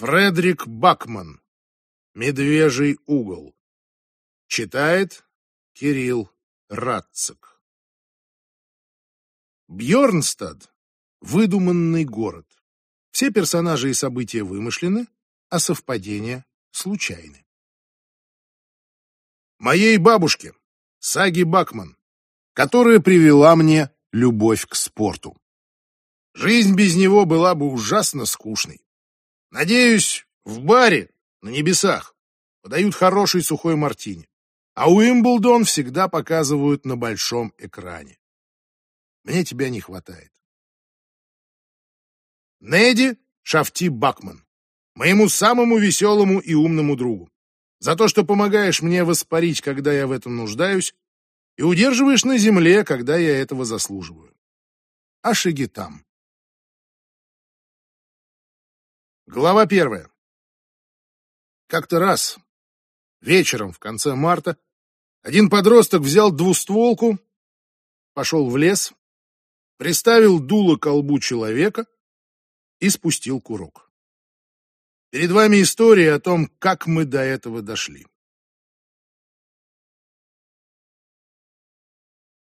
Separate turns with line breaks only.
Фредерик Бакман. Медвежий угол. Читает Кирилл Радцик. Бьорнстад — выдуманный город. Все персонажи и события вымышлены, а совпадения случайны. Моей бабушке, Саги Бакман, которая привела мне любовь к спорту. Жизнь без него была бы ужасно скучной. Надеюсь, в баре на небесах подают хороший сухой мартини, а Уимблдон всегда показывают на большом экране. Мне тебя не хватает. Неди Шафти Бакман, моему самому веселому и умному другу, за то, что помогаешь мне воспарить, когда я в этом нуждаюсь, и удерживаешь на земле, когда я этого заслуживаю. А там. Глава первая. Как-то раз, вечером в конце марта, один подросток взял двустволку, пошел в лес, приставил дуло к колбу человека и спустил курок. Перед вами история о том, как мы до этого дошли.